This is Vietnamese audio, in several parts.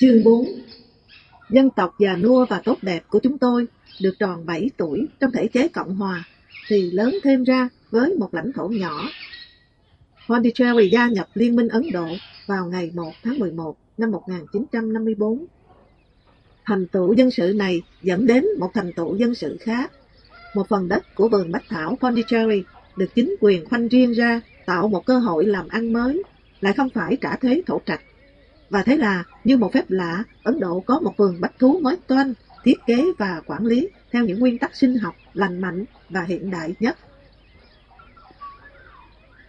Chương 4 Dân tộc già nua và tốt đẹp của chúng tôi được tròn 7 tuổi trong thể chế Cộng Hòa thì lớn thêm ra với một lãnh thổ nhỏ. Pondicherry gia nhập Liên minh Ấn Độ vào ngày 1 tháng 11 năm 1954. Thành tựu dân sự này dẫn đến một thành tựu dân sự khác. Một phần đất của vườn Bách Thảo Pondicherry được chính quyền khoanh riêng ra tạo một cơ hội làm ăn mới, lại không phải trả thuế thổ trạch. Và thế là, như một phép lạ, Ấn Độ có một vườn bách thú mới toanh, thiết kế và quản lý theo những nguyên tắc sinh học, lành mạnh và hiện đại nhất.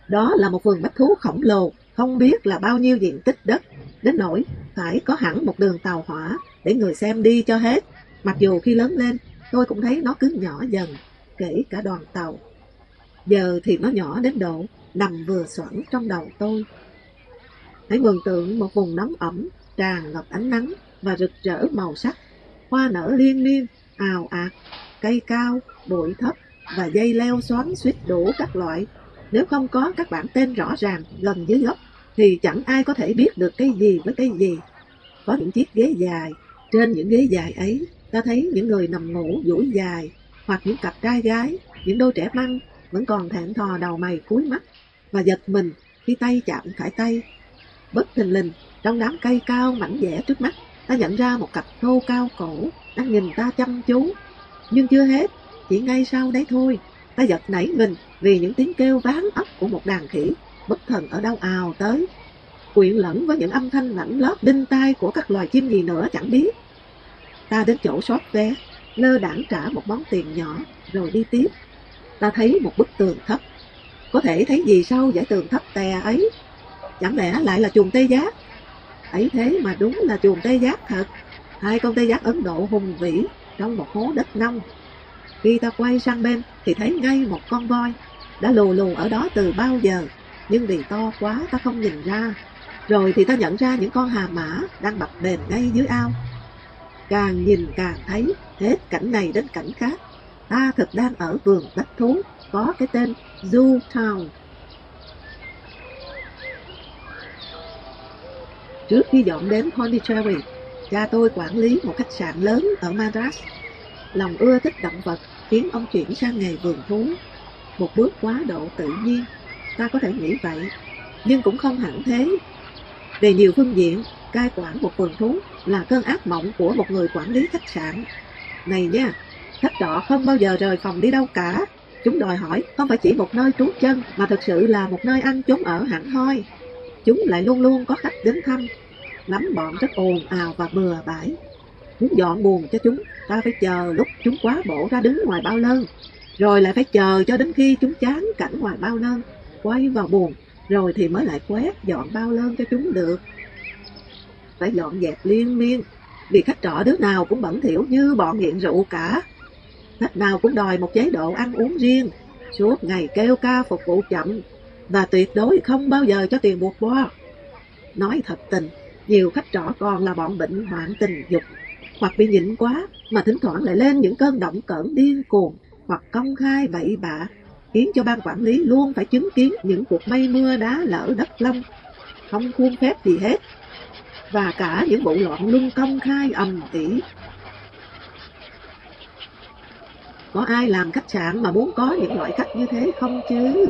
Đó là một vườn bách thú khổng lồ, không biết là bao nhiêu diện tích đất, đến nỗi phải có hẳn một đường tàu hỏa để người xem đi cho hết. Mặc dù khi lớn lên, tôi cũng thấy nó cứ nhỏ dần, kể cả đoàn tàu. Giờ thì nó nhỏ đến độ nằm vừa soạn trong đầu tôi. Hãy mường tượng một vùng nóng ẩm, tràn ngập ánh nắng và rực rỡ màu sắc. Hoa nở liên miên, ào ạt, cây cao, bụi thấp và dây leo xoắn suýt đủ các loại. Nếu không có các bản tên rõ ràng gần dưới gốc, thì chẳng ai có thể biết được cái gì với cái gì. Có những chiếc ghế dài, trên những ghế dài ấy, ta thấy những người nằm ngủ duỗi dài, hoặc những cặp trai gái, những đôi trẻ măng vẫn còn thẹn thò đầu mày cúi mắt và giật mình khi tay chạm phải tay. Bất thình lình, trong đám cây cao mảnh dẻ trước mắt, ta nhận ra một cặp thô cao cổ đang nhìn ta chăm chú. Nhưng chưa hết, chỉ ngay sau đấy thôi, ta giật nảy mình vì những tiếng kêu ván ốc của một đàn khỉ bất thần ở đâu ào tới. Quyện lẫn với những âm thanh lạnh lót đinh tai của các loài chim gì nữa chẳng biết. Ta đến chỗ xót vé, lơ đảng trả một món tiền nhỏ rồi đi tiếp. Ta thấy một bức tường thấp có thể thấy gì sau dãy tường thấp tè ấy chẳng lẽ lại là chuồng tê giác? Ấy thế mà đúng là chuồng tê giác thật. Hai con tê giác ấn độ hùng vĩ trong một hố đất nông. Khi ta quay sang bên thì thấy ngay một con voi đã lù lù ở đó từ bao giờ, nhưng vì to quá ta không nhìn ra. Rồi thì ta nhận ra những con hà mã đang bập bềnh ngay dưới ao. Càng nhìn càng thấy hết cảnh này đến cảnh khác. Ta thực đang ở vườn bách thú, có cái tên Zoo Town. Trước khi dọn đến Pondicherry, cha tôi quản lý một khách sạn lớn ở Madras. Lòng ưa thích động vật khiến ông chuyển sang nghề vườn thú. Một bước quá độ tự nhiên, ta có thể nghĩ vậy, nhưng cũng không hẳn thế. Về nhiều phương diện, cai quản một vườn thú là cơn ác mộng của một người quản lý khách sạn. Này nha, khách trọ không bao giờ rời phòng đi đâu cả, Chúng đòi hỏi không phải chỉ một nơi trú chân mà thực sự là một nơi ăn chúng ở hẳn hoi. Chúng lại luôn luôn có khách đến thăm. Lắm bọn rất ồn ào và bừa bãi. Muốn dọn buồn cho chúng, ta phải chờ lúc chúng quá bổ ra đứng ngoài bao lơn. Rồi lại phải chờ cho đến khi chúng chán cảnh ngoài bao lơn, quay vào buồn, rồi thì mới lại quét dọn bao lơn cho chúng được. Phải dọn dẹp liên miên, vì khách trọ đứa nào cũng bẩn thỉu như bọn nghiện rượu cả. Khách nào cũng đòi một chế độ ăn uống riêng, suốt ngày kêu ca phục vụ chậm, và tuyệt đối không bao giờ cho tiền buộc bo. Nói thật tình, nhiều khách trọ còn là bọn bệnh hoạn tình dục, hoặc bị nhịn quá mà thỉnh thoảng lại lên những cơn động cỡn điên cuồng, hoặc công khai bậy bạ, khiến cho ban quản lý luôn phải chứng kiến những cuộc mây mưa đá lở đất lông, không khuôn phép gì hết. Và cả những vụ loạn luân công khai ầm ĩ Có ai làm khách sạn mà muốn có những loại khách như thế không chứ?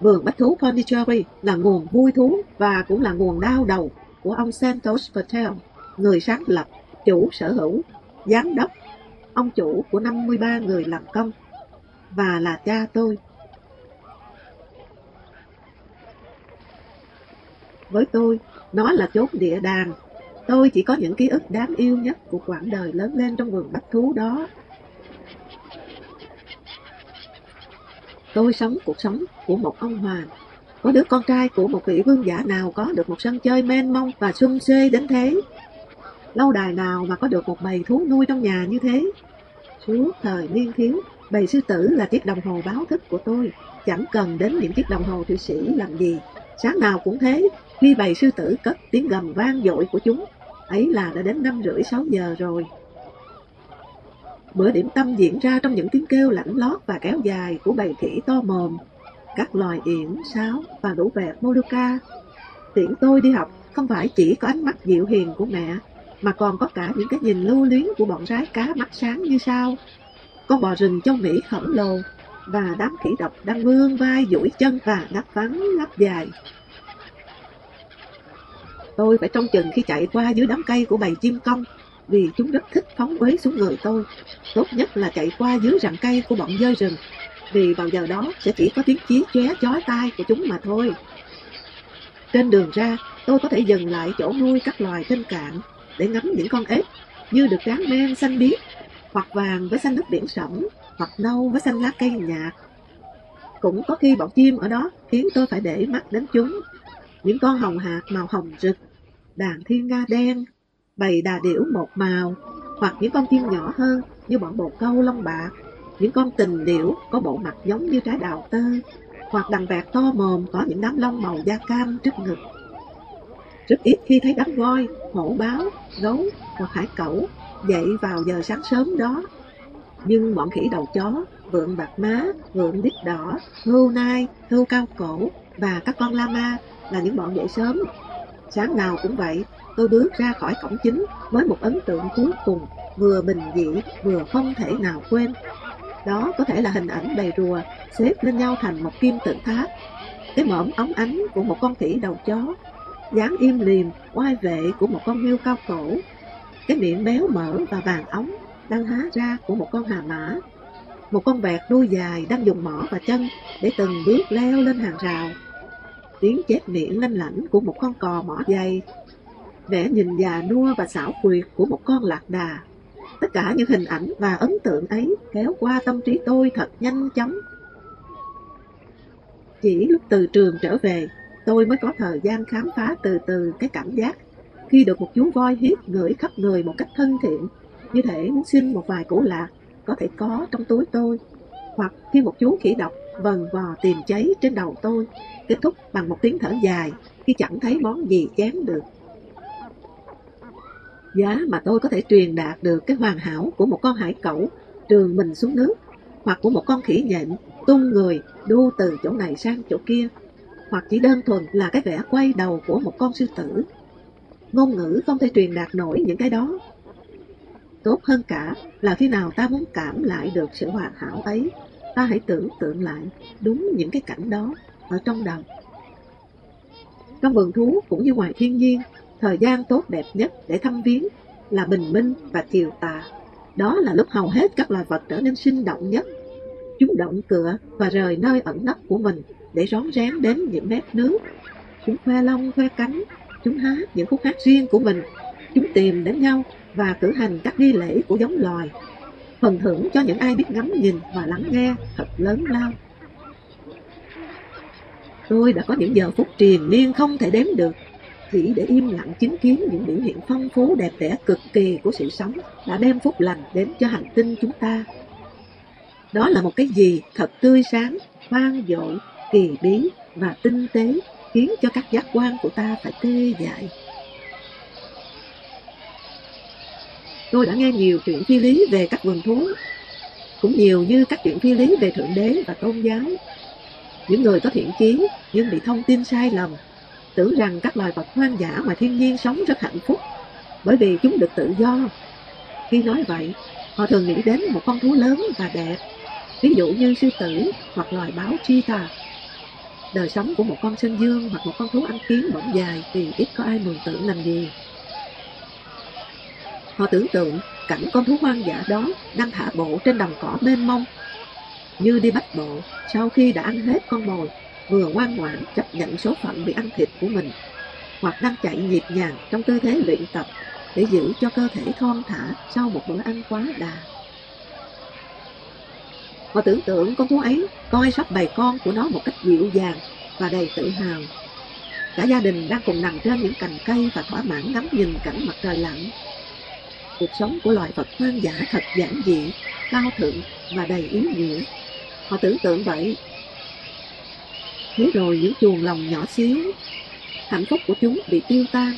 Vườn bách thú Pondicherry là nguồn vui thú và cũng là nguồn đau đầu của ông Santos Patel, người sáng lập, chủ sở hữu, giám đốc, ông chủ của 53 người làm công và là cha tôi. Với tôi, nó là chốn địa đàng Tôi chỉ có những ký ức đáng yêu nhất của quãng đời lớn lên trong vườn bách thú đó. Tôi sống cuộc sống của một ông hoàng. Có đứa con trai của một vị vương giả nào có được một sân chơi mênh mông và xuân xê đến thế. Lâu đài nào mà có được một bầy thú nuôi trong nhà như thế. Suốt thời niên thiếu, bầy sư tử là chiếc đồng hồ báo thức của tôi. Chẳng cần đến những chiếc đồng hồ thụy sĩ làm gì. Sáng nào cũng thế, khi bầy sư tử cất tiếng gầm vang dội của chúng, ấy là đã đến năm rưỡi sáu giờ rồi. Bữa điểm tâm diễn ra trong những tiếng kêu lạnh lót và kéo dài của bầy khỉ to mồm. các loài yển, sáo và lũ vẹt Molucca. Tiễn tôi đi học không phải chỉ có ánh mắt dịu hiền của mẹ, mà còn có cả những cái nhìn lưu luyến của bọn rái cá mắt sáng như sao. Con bò rừng châu Mỹ khổng lồ và đám khỉ độc đang vươn vai duỗi chân và ngáp vắng ngáp dài. Tôi phải trông chừng khi chạy qua dưới đám cây của bầy chim công vì chúng rất thích phóng uế xuống người tôi. Tốt nhất là chạy qua dưới rặng cây của bọn dơi rừng vì vào giờ đó sẽ chỉ có tiếng chí chóe chói tai của chúng mà thôi. Trên đường ra, tôi có thể dừng lại chỗ nuôi các loài trên cạn để ngắm những con ếch như được tráng men xanh biếc, hoặc vàng với xanh nước biển sẫm, hoặc nâu với xanh lá cây nhạt. Cũng có khi bọn chim ở đó khiến tôi phải để mắt đến chúng. Những con hồng hạt màu hồng rực, đàn thiên nga đen, bầy đà điểu một màu, hoặc những con chim nhỏ hơn như bọn bồ câu lông bạc, những con tình điểu có bộ mặt giống như trái đào tơ, hoặc đàn vẹt to mồm có những đám lông màu da cam trước ngực. Rất ít khi thấy đám voi, hổ báo, gấu hoặc hải cẩu dậy vào giờ sáng sớm đó. Nhưng bọn khỉ đầu chó, vượn bạc má, vượn đít đỏ, hưu nai, hưu cao cổ và các con lama là những bọn dậy sớm. Sáng nào cũng vậy, tôi bước ra khỏi cổng chính với một ấn tượng cuối cùng vừa bình dị vừa không thể nào quên. Đó có thể là hình ảnh đầy rùa xếp lên nhau thành một kim tự tháp. Cái mõm óng ánh của một con khỉ đầu chó, dáng im liềm, oai vệ của một con hươu cao cổ, cái miệng béo mỡ và vàng ống đang há ra của một con hà mã. Một con vẹt đuôi dài đang dùng mỏ và chân để từng bước leo lên hàng rào. Tiếng chép miệng lanh lảnh của một con cò mỏ dày. Vẻ nhìn già nua và xảo quyệt của một con lạc đà. Tất cả những hình ảnh và ấn tượng ấy kéo qua tâm trí tôi thật nhanh chóng. Chỉ lúc từ trường trở về, tôi mới có thời gian khám phá từ từ cái cảm giác khi được một chú voi hiếp ngửi khắp người một cách thân thiện, như thể muốn xin một vài củ lạc có thể có trong túi tôi, hoặc khi một chú khỉ độc vần vò tìm cháy trên đầu tôi, kết thúc bằng một tiếng thở dài khi chẳng thấy món gì chém được. Giá mà tôi có thể truyền đạt được cái hoàn hảo của một con hải cẩu trường mình xuống nước, hoặc của một con khỉ nhện tung người đu từ chỗ này sang chỗ kia, hoặc chỉ đơn thuần là cái vẻ quay đầu của một con sư tử ngôn ngữ không thể truyền đạt nổi những cái đó. Tốt hơn cả là khi nào ta muốn cảm lại được sự hoàn hảo ấy, ta hãy tưởng tượng lại đúng những cái cảnh đó ở trong đầu. Trong vườn thú cũng như ngoài thiên nhiên, thời gian tốt đẹp nhất để thăm viếng là bình minh và chiều tà. Đó là lúc hầu hết các loài vật trở nên sinh động nhất. Chúng động cựa và rời nơi ẩn nấp của mình để rón rén đến những mép nước. Chúng khoe lông khoe cánh Chúng hát những khúc hát riêng của mình. Chúng tìm đến nhau và cử hành các nghi lễ của giống loài. Phần thưởng cho những ai biết ngắm nhìn và lắng nghe thật lớn lao. Tôi đã có những giờ phút triền miên không thể đếm được chỉ để im lặng chứng kiến những biểu hiện phong phú đẹp đẽ cực kỳ của sự sống đã đem phúc lành đến cho hành tinh chúng ta. Đó là một cái gì thật tươi sáng, vang dội, kỳ bí và tinh tế khiến cho các giác quan của ta phải tê dại. Tôi đã nghe nhiều chuyện phi lý về các vườn thú, cũng nhiều như các chuyện phi lý về Thượng Đế và Tôn giáo. Những người có thiện chí nhưng bị thông tin sai lầm, tưởng rằng các loài vật hoang dã ngoài thiên nhiên sống rất hạnh phúc bởi vì chúng được tự do. Khi nói vậy, họ thường nghĩ đến một con thú lớn và đẹp, ví dụ như sư tử hoặc loài báo cheetah đời sống của một con sơn dương hoặc một con thú ăn kiến bỗng dài thì ít có ai mường tượng làm gì. Họ tưởng tượng cảnh con thú hoang dã đó đang thả bộ trên đồng cỏ mênh mông, như đi bắt bộ sau khi đã ăn hết con mồi, vừa ngoan ngoãn chấp nhận số phận bị ăn thịt của mình, hoặc đang chạy nhịp nhàng trong tư thế luyện tập để giữ cho cơ thể thon thả sau một bữa ăn quá đà. Họ tưởng tượng con thú ấy coi sóc bầy con của nó một cách dịu dàng và đầy tự hào. Cả gia đình đang cùng nằm trên những cành cây và thỏa mãn ngắm nhìn cảnh mặt trời lặn. Cuộc sống của loài vật hoang dã thật giản dị, cao thượng và đầy ý nghĩa. Họ tưởng tượng vậy. Thế rồi những chuồng lòng nhỏ xíu, hạnh phúc của chúng bị tiêu tan.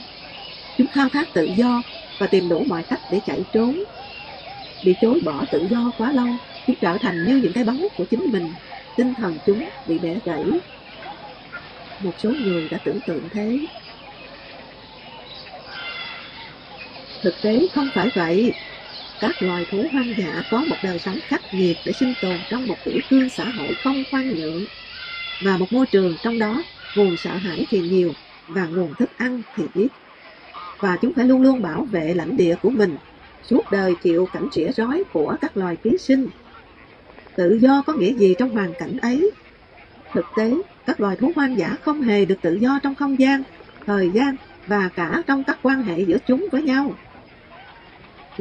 Chúng khao khát tự do và tìm đủ mọi cách để chạy trốn. Bị chối bỏ tự do quá lâu chúng trở thành như những cái bóng của chính mình tinh thần chúng bị bẻ gãy. Một số người đã tưởng tượng thế. Thực tế không phải vậy. Các loài thú hoang dã có một đời sống khắc nghiệt để sinh tồn trong một kỷ cương xã hội không khoan nhượng và một môi trường trong đó nguồn sợ hãi thì nhiều và nguồn thức ăn thì ít. Và chúng phải luôn luôn bảo vệ lãnh địa của mình, suốt đời chịu cảnh trĩa rói của các loài ký sinh. Tự do có nghĩa gì trong hoàn cảnh ấy? Thực tế, các loài thú hoang dã không hề được tự do trong không gian, thời gian và cả trong các quan hệ giữa chúng với nhau.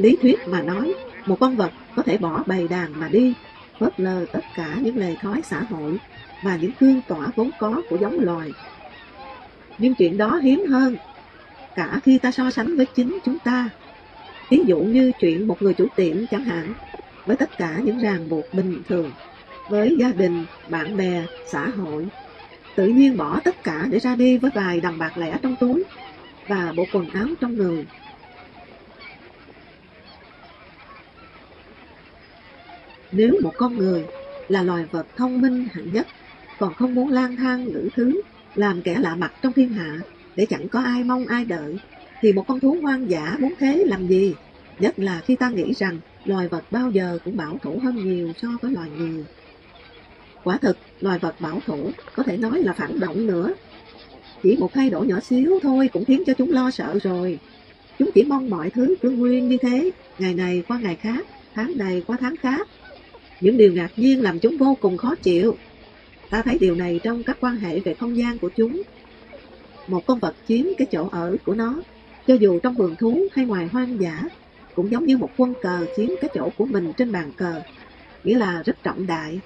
Lý thuyết mà nói, một con vật có thể bỏ bầy đàn mà đi, phớt lờ tất cả những lề thói xã hội và những cương tỏa vốn có của giống loài. Nhưng chuyện đó hiếm hơn, cả khi ta so sánh với chính chúng ta. Ví dụ như chuyện một người chủ tiệm chẳng hạn, với tất cả những ràng buộc bình thường, với gia đình, bạn bè, xã hội, tự nhiên bỏ tất cả để ra đi với vài đồng bạc lẻ trong túi và bộ quần áo trong người. Nếu một con người là loài vật thông minh hạng nhất còn không muốn lang thang lữ thứ, làm kẻ lạ mặt trong thiên hạ, để chẳng có ai mong ai đợi, thì một con thú hoang dã muốn thế làm gì? Nhất là khi ta nghĩ rằng loài vật bao giờ cũng bảo thủ hơn nhiều so với loài người. Quả thực, loài vật bảo thủ có thể nói là phản động nữa. Chỉ một thay đổi nhỏ xíu thôi cũng khiến cho chúng lo sợ rồi. Chúng chỉ mong mọi thứ cứ nguyên như thế, ngày này qua ngày khác, tháng này qua tháng khác. Những điều ngạc nhiên làm chúng vô cùng khó chịu, Ta thấy điều này trong các quan hệ về không gian của chúng. Một con vật chiếm cái chỗ ở của nó, cho dù trong vườn thú hay ngoài hoang dã, cũng giống như một quân cờ chiếm cái chỗ của mình trên bàn cờ, nghĩa là rất trọng đại.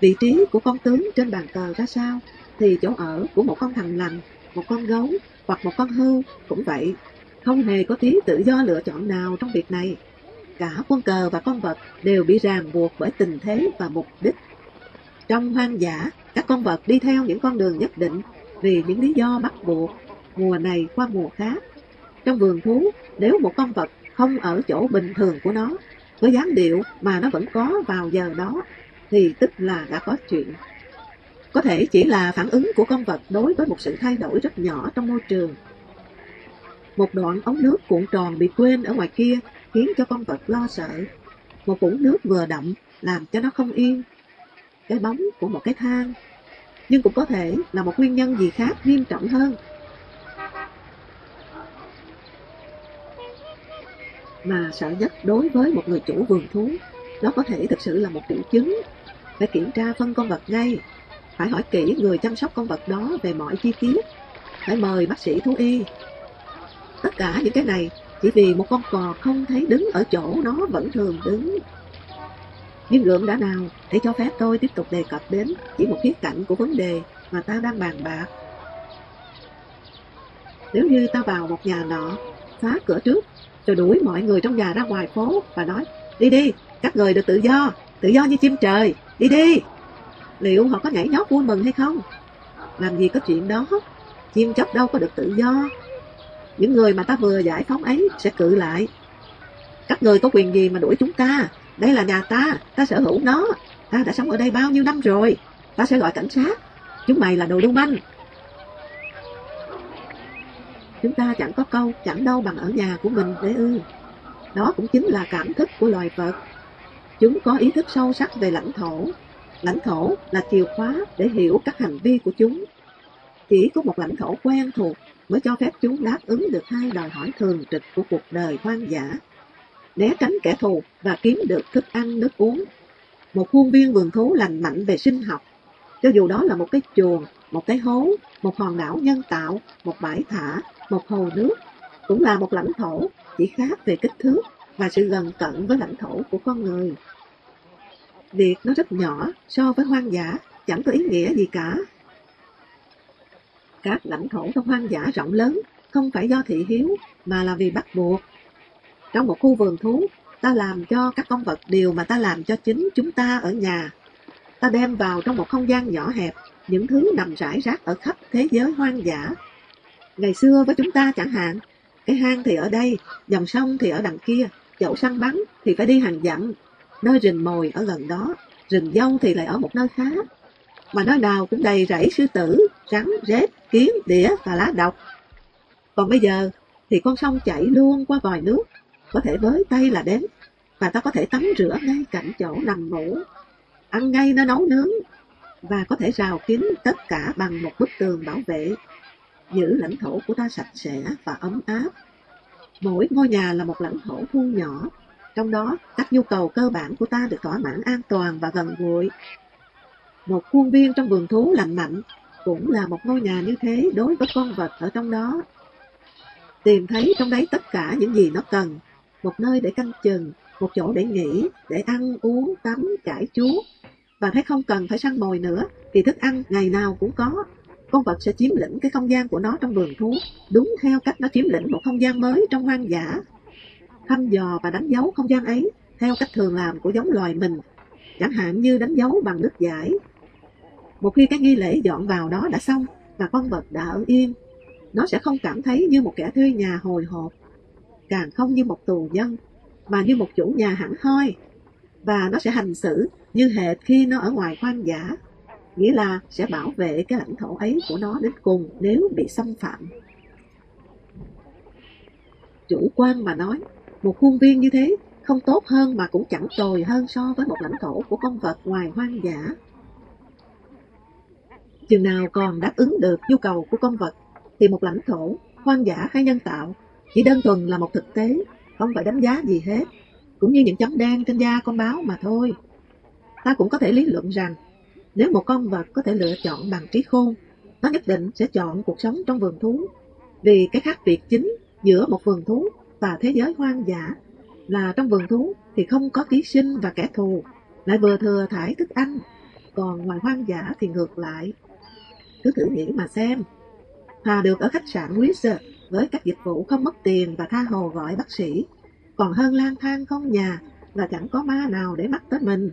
Vị trí của con tướng trên bàn cờ ra sao, thì chỗ ở của một con thằn lằn, một con gấu hoặc một con hưu cũng vậy. Không hề có tí tự do lựa chọn nào trong việc này. Cả quân cờ và con vật đều bị ràng buộc bởi tình thế và mục đích trong hoang dã, các con vật đi theo những con đường nhất định vì những lý do bắt buộc, mùa này qua mùa khác. Trong vườn thú, nếu một con vật không ở chỗ bình thường của nó, với dáng điệu mà nó vẫn có vào giờ đó, thì tức là đã có chuyện. Có thể chỉ là phản ứng của con vật đối với một sự thay đổi rất nhỏ trong môi trường. Một đoạn ống nước cuộn tròn bị quên ở ngoài kia khiến cho con vật lo sợ. Một vũng nước vừa động làm cho nó không yên. Cái bóng của một cái thang. Nhưng cũng có thể là một nguyên nhân gì khác nghiêm trọng hơn. Mà sợ nhất đối với một người chủ vườn thú đó có thể thực sự là một triệu chứng. Phải kiểm tra phân con vật ngay. Phải hỏi kỹ người chăm sóc con vật đó về mọi chi tiết. Phải mời bác sĩ thú y. Tất cả những cái này chỉ vì một con cò không thấy đứng ở chỗ nó vẫn thường đứng nhưng lượng đã nào để cho phép tôi tiếp tục đề cập đến chỉ một khía cạnh của vấn đề mà ta đang bàn bạc. Nếu như ta vào một nhà nọ, phá cửa trước, rồi đuổi mọi người trong nhà ra ngoài phố và nói, đi đi, các người được tự do, tự do như chim trời, đi đi. Liệu họ có nhảy nhót vui mừng hay không? Làm gì có chuyện đó, chim chóc đâu có được tự do. Những người mà ta vừa giải phóng ấy sẽ cự lại. Các người có quyền gì mà đuổi chúng ta? Đây là nhà ta, ta sở hữu nó. Ta đã sống ở đây bao nhiêu năm rồi. Ta sẽ gọi cảnh sát. Chúng mày là đồ lưu manh. Chúng ta chẳng có câu chẳng đâu bằng ở nhà của mình để ư. Đó cũng chính là cảm thức của loài vật. Chúng có ý thức sâu sắc về lãnh thổ. Lãnh thổ là chìa khóa để hiểu các hành vi của chúng. Chỉ có một lãnh thổ quen thuộc mới cho phép chúng đáp ứng được hai đòi hỏi thường trực của cuộc đời hoang dã né tránh kẻ thù và kiếm được thức ăn nước uống. Một khuôn viên vườn thú lành mạnh về sinh học, cho dù đó là một cái chuồng, một cái hố, một hòn đảo nhân tạo, một bãi thả, một hồ nước, cũng là một lãnh thổ, chỉ khác về kích thước và sự gần cận với lãnh thổ của con người. Việc nó rất nhỏ so với hoang dã, chẳng có ý nghĩa gì cả. Các lãnh thổ trong hoang dã rộng lớn không phải do thị hiếu mà là vì bắt buộc trong một khu vườn thú, ta làm cho các con vật điều mà ta làm cho chính chúng ta ở nhà. Ta đem vào trong một không gian nhỏ hẹp, những thứ nằm rải rác ở khắp thế giới hoang dã. Ngày xưa với chúng ta chẳng hạn, cái hang thì ở đây, dòng sông thì ở đằng kia, chậu săn bắn thì phải đi hàng dặm, nơi rình mồi ở gần đó, rừng dâu thì lại ở một nơi khác. Mà nơi nào cũng đầy rẫy sư tử, rắn, rết, kiến, đĩa và lá độc. Còn bây giờ thì con sông chảy luôn qua vòi nước, có thể với tay là đến, và ta có thể tắm rửa ngay cạnh chỗ nằm ngủ, ăn ngay nơi nấu nướng, và có thể rào kín tất cả bằng một bức tường bảo vệ, giữ lãnh thổ của ta sạch sẽ và ấm áp. Mỗi ngôi nhà là một lãnh thổ thu nhỏ, trong đó các nhu cầu cơ bản của ta được thỏa mãn an toàn và gần gũi. Một khuôn viên trong vườn thú lành mạnh cũng là một ngôi nhà như thế đối với con vật ở trong đó. Tìm thấy trong đấy tất cả những gì nó cần, một nơi để canh chừng, một chỗ để nghỉ, để ăn, uống, tắm, trải chuốt. Và thấy không cần phải săn mồi nữa, thì thức ăn ngày nào cũng có. Con vật sẽ chiếm lĩnh cái không gian của nó trong vườn thú, đúng theo cách nó chiếm lĩnh một không gian mới trong hoang dã. Thăm dò và đánh dấu không gian ấy theo cách thường làm của giống loài mình, chẳng hạn như đánh dấu bằng nước giải. Một khi cái nghi lễ dọn vào đó đã xong và con vật đã ở yên, nó sẽ không cảm thấy như một kẻ thuê nhà hồi hộp, càng không như một tù nhân, mà như một chủ nhà hẳn hoi. Và nó sẽ hành xử như hệt khi nó ở ngoài hoang dã, nghĩa là sẽ bảo vệ cái lãnh thổ ấy của nó đến cùng nếu bị xâm phạm. Chủ quan mà nói, một khuôn viên như thế không tốt hơn mà cũng chẳng tồi hơn so với một lãnh thổ của con vật ngoài hoang dã. Chừng nào còn đáp ứng được nhu cầu của con vật thì một lãnh thổ, hoang dã hay nhân tạo, chỉ đơn thuần là một thực tế, không phải đánh giá gì hết, cũng như những chấm đen trên da con báo mà thôi. Ta cũng có thể lý luận rằng, nếu một con vật có thể lựa chọn bằng trí khôn, nó nhất định sẽ chọn cuộc sống trong vườn thú, vì cái khác biệt chính giữa một vườn thú và thế giới hoang dã là trong vườn thú thì không có ký sinh và kẻ thù, lại vừa thừa thải thức ăn, còn ngoài hoang dã thì ngược lại. Cứ thử nghĩ mà xem, Hòa được ở khách sạn Wizard với các dịch vụ không mất tiền và tha hồ gọi bác sĩ, còn hơn lang thang không nhà và chẳng có ma nào để mắc tới mình.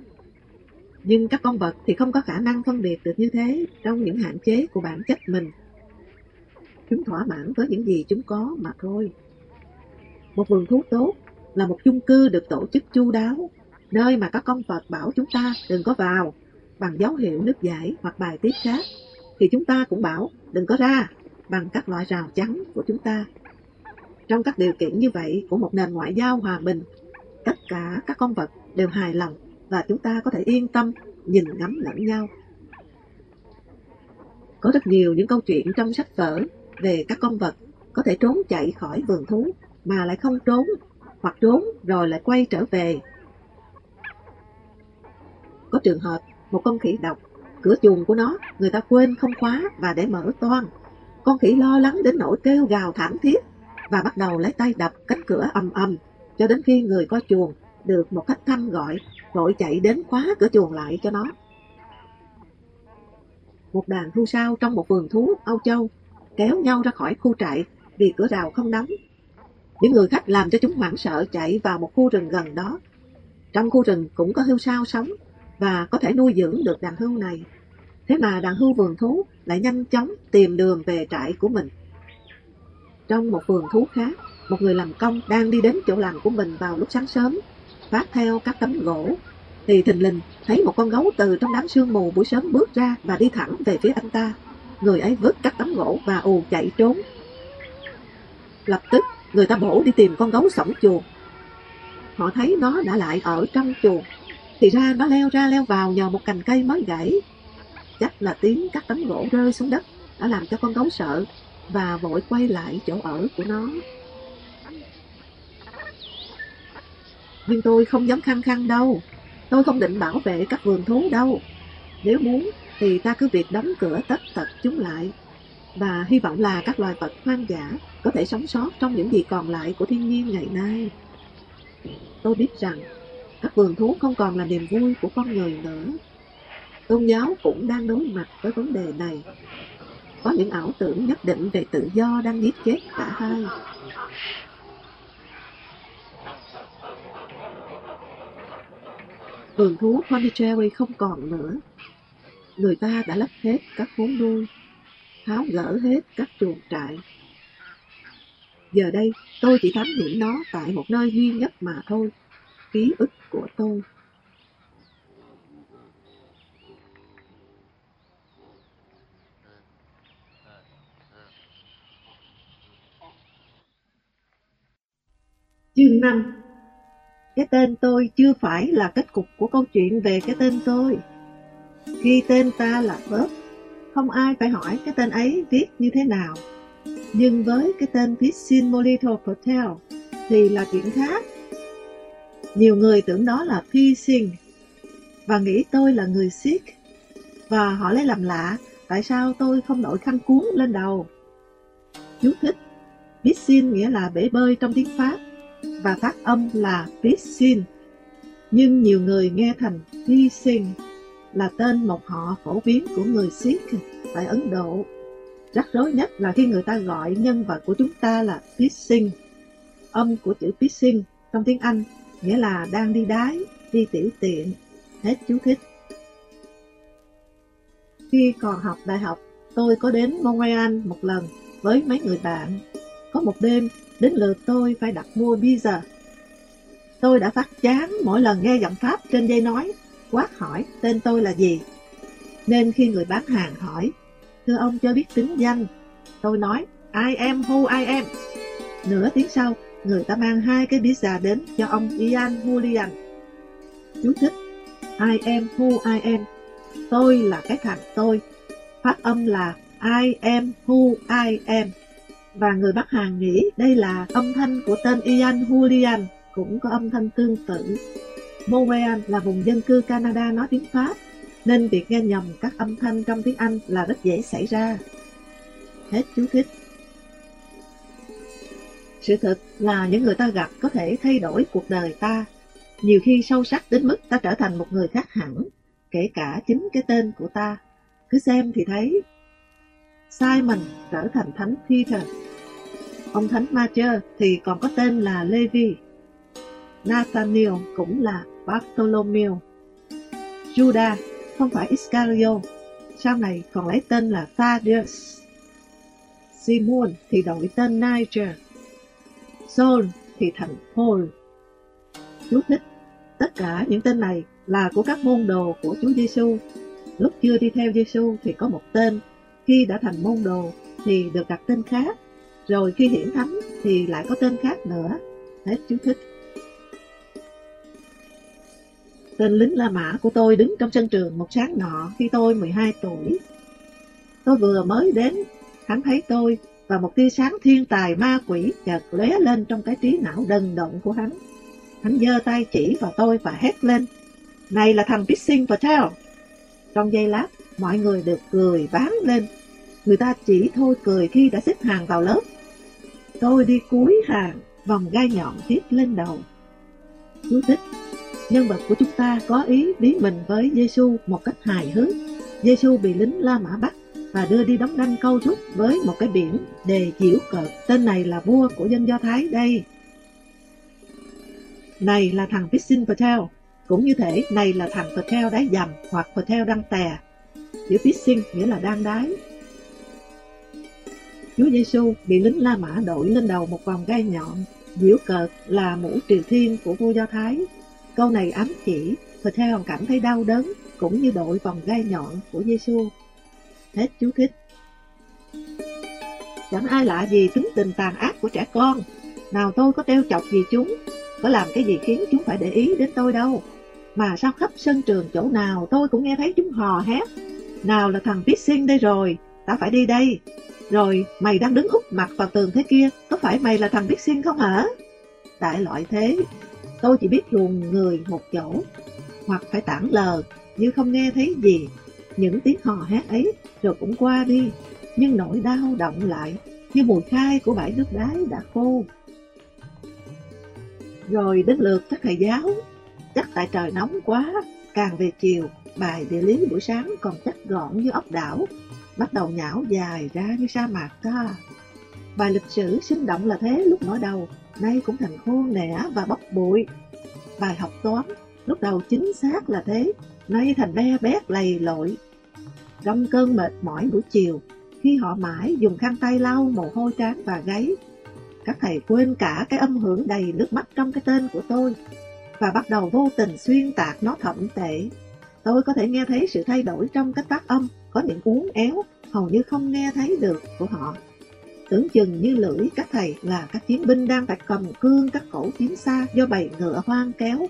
Nhưng các con vật thì không có khả năng phân biệt được như thế trong những hạn chế của bản chất mình. Chúng thỏa mãn với những gì chúng có mà thôi. Một vườn thú tốt là một chung cư được tổ chức chu đáo, nơi mà các con vật bảo chúng ta đừng có vào bằng dấu hiệu nước giải hoặc bài tiết khác, thì chúng ta cũng bảo đừng có ra bằng các loại rào chắn của chúng ta. Trong các điều kiện như vậy của một nền ngoại giao hòa bình, tất cả các con vật đều hài lòng và chúng ta có thể yên tâm nhìn ngắm lẫn nhau. Có rất nhiều những câu chuyện trong sách vở về các con vật có thể trốn chạy khỏi vườn thú mà lại không trốn, hoặc trốn rồi lại quay trở về. Có trường hợp một con khỉ độc, cửa chuồng của nó, người ta quên không khóa và để mở toan con khỉ lo lắng đến nỗi kêu gào thảm thiết và bắt đầu lấy tay đập cánh cửa ầm ầm, cho đến khi người coi chuồng được một cách thăm gọi, vội chạy đến khóa cửa chuồng lại cho nó. Một đàn thu sao trong một vườn thú Âu Châu kéo nhau ra khỏi khu trại vì cửa rào không đóng. Những người khách làm cho chúng hoảng sợ chạy vào một khu rừng gần đó. Trong khu rừng cũng có hươu sao sống và có thể nuôi dưỡng được đàn hưu này. Thế mà đàn hưu vườn thú lại nhanh chóng tìm đường về trại của mình. Trong một vườn thú khác, một người làm công đang đi đến chỗ làm của mình vào lúc sáng sớm, phát theo các tấm gỗ, thì thình lình thấy một con gấu từ trong đám sương mù buổi sớm bước ra và đi thẳng về phía anh ta. Người ấy vứt các tấm gỗ và ù chạy trốn. Lập tức, người ta bổ đi tìm con gấu sổng chuồng. Họ thấy nó đã lại ở trong chuồng, thì ra nó leo ra leo vào nhờ một cành cây mới gãy chắc là tiếng các tấm gỗ rơi xuống đất đã làm cho con gấu sợ và vội quay lại chỗ ở của nó. Nhưng tôi không dám khăng khăng đâu. Tôi không định bảo vệ các vườn thú đâu. Nếu muốn thì ta cứ việc đóng cửa tất tật chúng lại. Và hy vọng là các loài vật hoang dã có thể sống sót trong những gì còn lại của thiên nhiên ngày nay. Tôi biết rằng các vườn thú không còn là niềm vui của con người nữa tôn giáo cũng đang đối mặt với vấn đề này. Có những ảo tưởng nhất định về tự do đang giết chết cả hai. Vườn thú Pondicherry không còn nữa. Người ta đã lấp hết các vốn nuôi, tháo gỡ hết các chuồng trại. Giờ đây, tôi chỉ thám hiểm nó tại một nơi duy nhất mà thôi, ký ức của tôi Chương 5 Cái tên tôi chưa phải là kết cục của câu chuyện về cái tên tôi. Khi tên ta là bớt không ai phải hỏi cái tên ấy viết như thế nào. Nhưng với cái tên Piscin Molito Hotel thì là chuyện khác. Nhiều người tưởng đó là Pissin và nghĩ tôi là người Sikh. Và họ lấy làm lạ, tại sao tôi không đội khăn cuốn lên đầu. Chú thích Piscine nghĩa là bể bơi trong tiếng Pháp, và phát âm là piscine. Nhưng nhiều người nghe thành piscine là tên một họ phổ biến của người Sikh tại Ấn Độ. Rắc rối nhất là khi người ta gọi nhân vật của chúng ta là pissing. Âm của chữ pissing trong tiếng Anh nghĩa là đang đi đái, đi tiểu tiện. Hết chú thích. Khi còn học đại học, tôi có đến Montreal một lần với mấy người bạn. Có một đêm, đến lượt tôi phải đặt mua pizza. Tôi đã phát chán mỗi lần nghe giọng Pháp trên dây nói, quát hỏi tên tôi là gì. Nên khi người bán hàng hỏi, thưa ông cho biết tính danh, tôi nói I am who I am. Nửa tiếng sau, người ta mang hai cái pizza đến cho ông Ian Julian. Chú thích I am who I am. Tôi là cái thằng tôi. Phát âm là I am who I am. Và người bắt hàng nghĩ đây là âm thanh của tên Ian Julian, cũng có âm thanh tương tự. Montreal là vùng dân cư Canada nói tiếng Pháp, nên việc nghe nhầm các âm thanh trong tiếng Anh là rất dễ xảy ra. Hết chú thích. Sự thật là những người ta gặp có thể thay đổi cuộc đời ta, nhiều khi sâu sắc đến mức ta trở thành một người khác hẳn, kể cả chính cái tên của ta. Cứ xem thì thấy. Simon trở thành thánh Peter. Ông thánh Matthew thì còn có tên là Levi. Nathaniel cũng là Bartholomew. Judah không phải Iscariot, sau này còn lấy tên là Thaddeus. Simon thì đổi tên Niger. Seoul thì thành Paul. Chú thích, tất cả những tên này là của các môn đồ của Chúa Giêsu. Lúc chưa đi theo Giêsu thì có một tên, khi đã thành môn đồ thì được đặt tên khác, rồi khi hiển thánh thì lại có tên khác nữa. Hết chú thích. Tên lính La Mã của tôi đứng trong sân trường một sáng nọ khi tôi 12 tuổi. Tôi vừa mới đến, hắn thấy tôi và một tia sáng thiên tài ma quỷ chợt lóe lên trong cái trí não đần động của hắn. Hắn giơ tay chỉ vào tôi và hét lên, này là thằng Pissing Patel. Trong giây lát, mọi người được cười bán lên. Người ta chỉ thôi cười khi đã xếp hàng vào lớp. Tôi đi cuối hàng, vòng gai nhọn tiếp lên đầu. Chú thích Nhân vật của chúng ta có ý biến mình với Giêsu một cách hài hước. Giêsu bị lính La Mã bắt và đưa đi đóng đanh câu thúc với một cái biển đề diễu cợt. Tên này là vua của dân Do Thái đây. Này là thằng Pissin Patel, cũng như thể này là thằng Patel đáy dầm hoặc Patel đang tè. Chữ Pissin nghĩa là đang đáy. Chúa Giêsu bị lính La Mã đội lên đầu một vòng gai nhọn. Diễu cợt là mũ triều thiên của vua Do Thái Câu này ám chỉ Patel cảm thấy đau đớn cũng như đội vòng gai nhọn của Giêsu. Hết chú thích. Chẳng ai lạ gì tính tình tàn ác của trẻ con. Nào tôi có treo chọc gì chúng, có làm cái gì khiến chúng phải để ý đến tôi đâu. Mà sao khắp sân trường chỗ nào tôi cũng nghe thấy chúng hò hét. Nào là thằng Pissing đây rồi, ta phải đi đây. Rồi mày đang đứng úp mặt vào tường thế kia, có phải mày là thằng Pissing không hả? Đại loại thế, Tôi chỉ biết luồn người một chỗ, hoặc phải tản lờ, như không nghe thấy gì. Những tiếng hò hét ấy rồi cũng qua đi, nhưng nỗi đau động lại như mùi khai của bãi nước đáy đã khô. Rồi đến lượt các thầy giáo, chắc tại trời nóng quá, càng về chiều, bài địa lý buổi sáng còn chắc gọn như ốc đảo, bắt đầu nhão dài ra như sa mạc ta. Bài lịch sử sinh động là thế lúc mở đầu, nay cũng thành khô nẻ và bốc bụi. Bài học toán, lúc đầu chính xác là thế, nay thành be bét lầy lội. Trong cơn mệt mỏi buổi chiều, khi họ mãi dùng khăn tay lau mồ hôi trán và gáy, các thầy quên cả cái âm hưởng đầy nước mắt trong cái tên của tôi và bắt đầu vô tình xuyên tạc nó thậm tệ. Tôi có thể nghe thấy sự thay đổi trong cách phát âm, có những uốn éo hầu như không nghe thấy được của họ. Tưởng chừng như lưỡi các thầy là các chiến binh đang phải cầm cương các cổ tiến xa do bầy ngựa hoang kéo.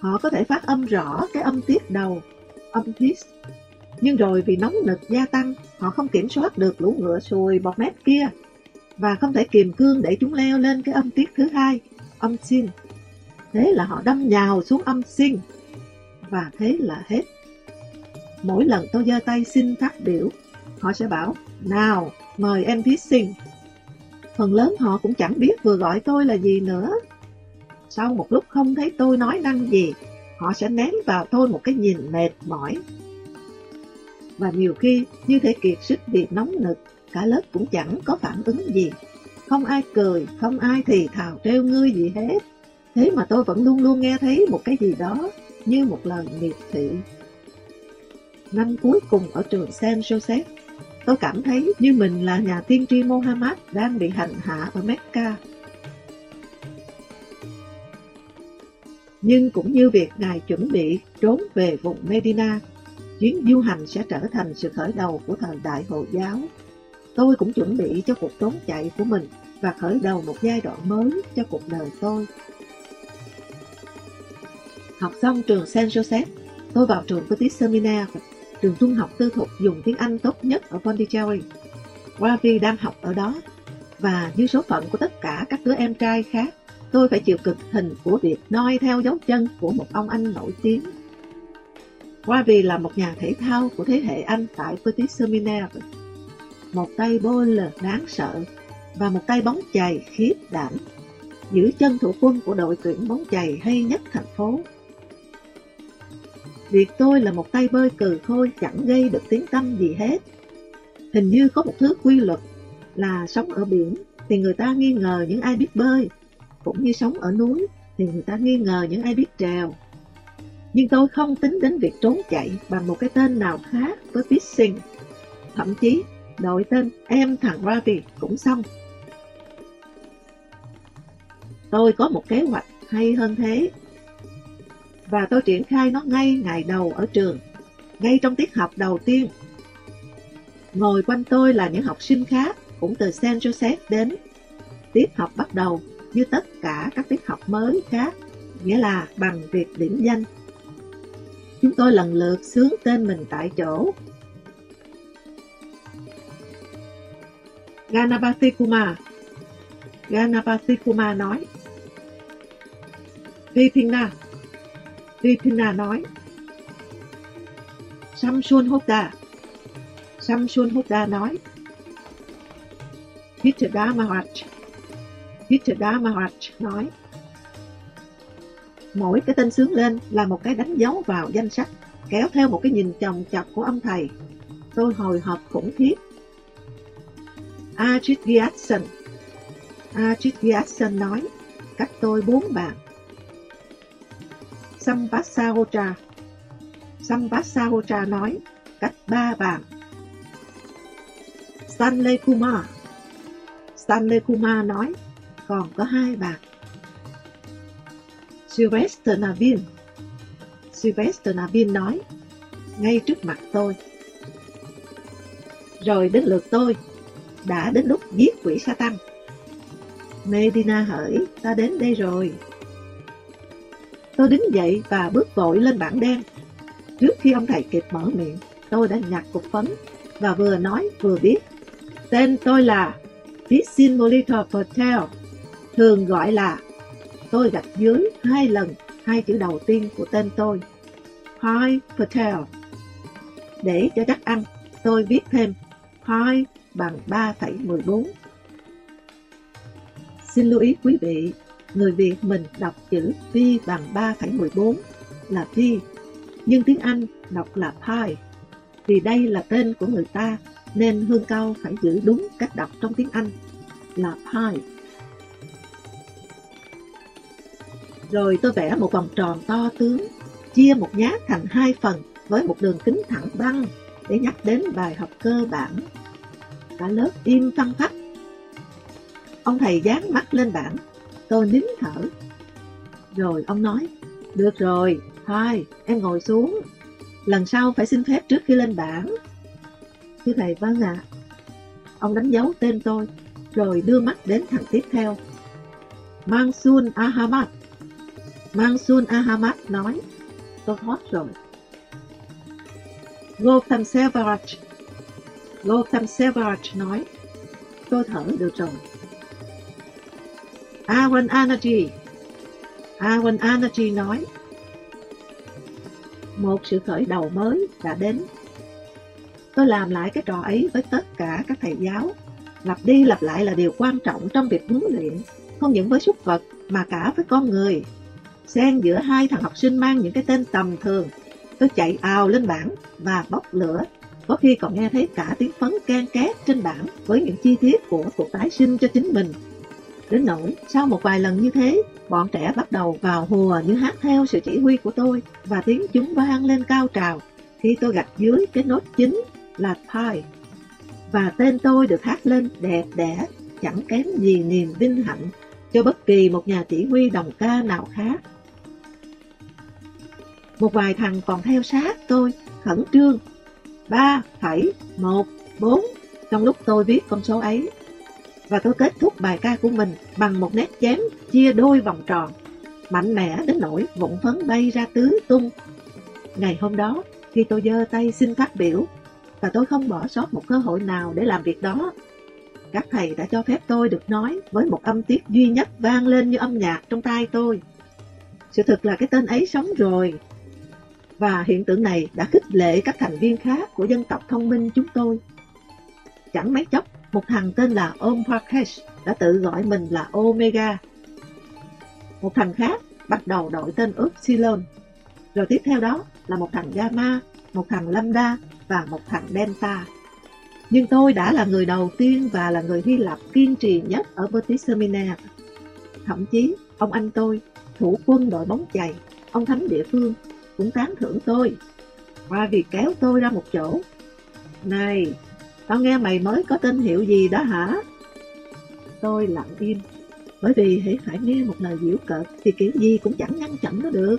Họ có thể phát âm rõ cái âm tiết đầu, âm tiết. Nhưng rồi vì nóng nực gia tăng, họ không kiểm soát được lũ ngựa sùi bọt mép kia và không thể kiềm cương để chúng leo lên cái âm tiết thứ hai, âm xin. Thế là họ đâm nhào xuống âm xin. Và thế là hết. Mỗi lần tôi giơ tay xin phát biểu, họ sẽ bảo, nào, mời em thí sinh. Phần lớn họ cũng chẳng biết vừa gọi tôi là gì nữa. Sau một lúc không thấy tôi nói năng gì, họ sẽ ném vào tôi một cái nhìn mệt mỏi. Và nhiều khi, như thể kiệt sức vì nóng nực, cả lớp cũng chẳng có phản ứng gì. Không ai cười, không ai thì thào treo ngươi gì hết. Thế mà tôi vẫn luôn luôn nghe thấy một cái gì đó như một lời miệt thị. Năm cuối cùng ở trường San Jose, tôi cảm thấy như mình là nhà tiên tri Mohammed đang bị hành hạ ở Mecca. Nhưng cũng như việc Ngài chuẩn bị trốn về vùng Medina, chuyến du hành sẽ trở thành sự khởi đầu của thời đại Hồi giáo. Tôi cũng chuẩn bị cho cuộc trốn chạy của mình và khởi đầu một giai đoạn mới cho cuộc đời tôi. Học xong trường San Joseph, tôi vào trường Petit seminar, trường trung học tư thục dùng tiếng Anh tốt nhất ở Pondicherry. Ravi đang học ở đó, và như số phận của tất cả các đứa em trai khác, tôi phải chịu cực hình của việc noi theo dấu chân của một ông anh nổi tiếng. Ravi là một nhà thể thao của thế hệ Anh tại Petit Seminaire. Một tay bowler đáng sợ và một tay bóng chày khiếp đảm, giữ chân thủ quân của đội tuyển bóng chày hay nhất thành phố. Việc tôi là một tay bơi cừ khôi chẳng gây được tiếng tâm gì hết. Hình như có một thứ quy luật là sống ở biển thì người ta nghi ngờ những ai biết bơi, cũng như sống ở núi thì người ta nghi ngờ những ai biết trèo. Nhưng tôi không tính đến việc trốn chạy bằng một cái tên nào khác với fishing. Thậm chí, đổi tên em thằng Ravi cũng xong. Tôi có một kế hoạch hay hơn thế và tôi triển khai nó ngay ngày đầu ở trường, ngay trong tiết học đầu tiên. Ngồi quanh tôi là những học sinh khác, cũng từ San Joseph đến. Tiết học bắt đầu như tất cả các tiết học mới khác, nghĩa là bằng việc điểm danh. Chúng tôi lần lượt sướng tên mình tại chỗ. Ganapati Kumar Ganapati Kumar nói Vipina Vipina nói. Samsun Hoda Samsun Hoda nói. Hitada Maharaj. Peter Maharaj nói. Mỗi cái tên sướng lên là một cái đánh dấu vào danh sách, kéo theo một cái nhìn chồng chọc của ông thầy. Tôi hồi hộp khủng khiếp. Ajit Gyatson. Ajit Gyatson nói, cách tôi bốn bạn. Samvasahotra. Samvasahotra nói, cách ba bạn. Stanley Kumar. Stanley Kumar nói, còn có hai bạn. Sylvester Navin. Sylvester Navin nói, ngay trước mặt tôi. Rồi đến lượt tôi, đã đến lúc giết quỷ sa tăng. Medina hỡi, ta đến đây rồi. Tôi đứng dậy và bước vội lên bảng đen. Trước khi ông thầy kịp mở miệng, tôi đã nhặt cục phấn và vừa nói vừa viết. Tên tôi là Visimolito Patel, thường gọi là tôi gạch dưới hai lần hai chữ đầu tiên của tên tôi, Pi Patel. Để cho chắc ăn, tôi viết thêm Pi bằng 3,14. Xin lưu ý quý vị, người Việt mình đọc chữ pi bằng 3,14 là pi, nhưng tiếng Anh đọc là pi. Vì đây là tên của người ta, nên Hương Cao phải giữ đúng cách đọc trong tiếng Anh là pi. Rồi tôi vẽ một vòng tròn to tướng, chia một nhát thành hai phần với một đường kính thẳng băng để nhắc đến bài học cơ bản. Cả lớp im phăng phắc. Ông thầy dán mắt lên bảng Tôi nín thở. Rồi ông nói, được rồi, thôi, em ngồi xuống. Lần sau phải xin phép trước khi lên bảng. Thưa thầy, vâng ạ. Ông đánh dấu tên tôi, rồi đưa mắt đến thằng tiếp theo. Mansun Ahmad. Mansun Ahmad nói, tôi thoát rồi. Gotham Sevaraj Gotham Sevaraj nói, tôi thở được rồi. Awan Anaji Awan Anaji nói, một sự khởi đầu mới đã đến. Tôi làm lại cái trò ấy với tất cả các thầy giáo. Lặp đi lặp lại là điều quan trọng trong việc huấn luyện, không những với súc vật mà cả với con người. Xen giữa hai thằng học sinh mang những cái tên tầm thường, tôi chạy ào lên bảng và bốc lửa. Có khi còn nghe thấy cả tiếng phấn can két trên bảng với những chi tiết của cuộc tái sinh cho chính mình. Đến nỗi, sau một vài lần như thế, bọn trẻ bắt đầu vào hùa như hát theo sự chỉ huy của tôi và tiếng chúng vang lên cao trào khi tôi gạch dưới cái nốt chính là Pi. Và tên tôi được hát lên đẹp đẽ, chẳng kém gì niềm vinh hạnh cho bất kỳ một nhà chỉ huy đồng ca nào khác. Một vài thằng còn theo sát tôi, khẩn trương. ba phẩy một bốn trong lúc tôi viết con số ấy và tôi kết thúc bài ca của mình bằng một nét chém chia đôi vòng tròn, mạnh mẽ đến nỗi vụn phấn bay ra tứ tung. Ngày hôm đó, khi tôi giơ tay xin phát biểu, và tôi không bỏ sót một cơ hội nào để làm việc đó, các thầy đã cho phép tôi được nói với một âm tiết duy nhất vang lên như âm nhạc trong tai tôi. Sự thật là cái tên ấy sống rồi, và hiện tượng này đã khích lệ các thành viên khác của dân tộc thông minh chúng tôi. Chẳng mấy chốc một thằng tên là Om Prakash đã tự gọi mình là Omega. Một thằng khác bắt đầu đổi tên Upsilon. Rồi tiếp theo đó là một thằng Gamma, một thằng Lambda và một thằng Delta. Nhưng tôi đã là người đầu tiên và là người Hy Lạp kiên trì nhất ở Vertis Seminar. Thậm chí, ông anh tôi, thủ quân đội bóng chày, ông thánh địa phương, cũng tán thưởng tôi. Qua việc kéo tôi ra một chỗ. Này, Tao nghe mày mới có tên hiệu gì đó hả? Tôi lặng im, bởi vì hãy phải nghe một lời diễu cợt thì kiểu gì cũng chẳng ngăn chặn nó được,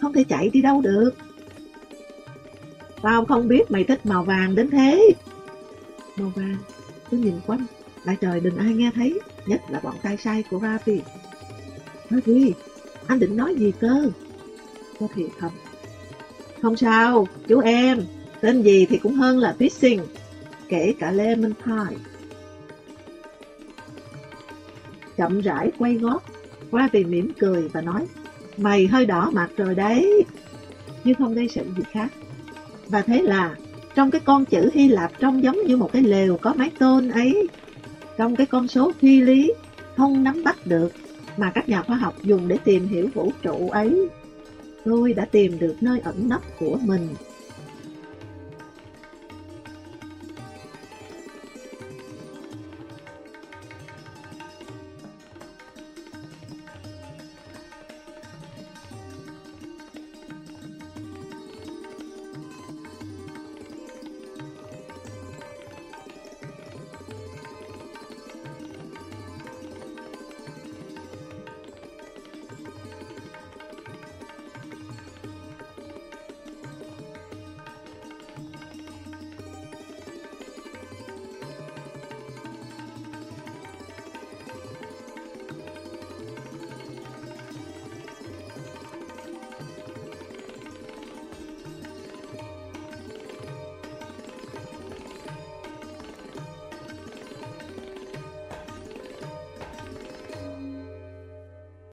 không thể chạy đi đâu được. Tao không biết mày thích màu vàng đến thế. Màu vàng, tôi nhìn quanh, lại trời đừng ai nghe thấy, nhất là bọn tay sai của Ravi. nói đi, anh định nói gì cơ? Tôi thì thầm. Không sao, chú em, tên gì thì cũng hơn là fishing kể cả lemon pie. Chậm rãi quay gót, qua vì mỉm cười và nói, mày hơi đỏ mặt rồi đấy, nhưng không gây sự gì khác. Và thế là, trong cái con chữ Hy Lạp trông giống như một cái lều có mái tôn ấy, trong cái con số phi lý không nắm bắt được mà các nhà khoa học dùng để tìm hiểu vũ trụ ấy, tôi đã tìm được nơi ẩn nấp của mình.